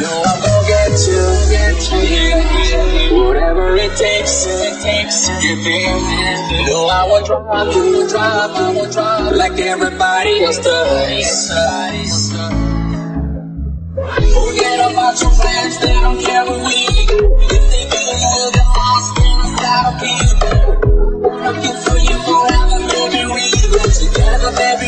No, I'm gonna get you, you. Whatever it takes, it takes. to Give in. No, I won't drop, I won't drop, I won't drop. Like everybody else does. Forget about your friends they don't care what we. If they do, you're get lost in a style of. Working for you, you have a baby, we together, baby.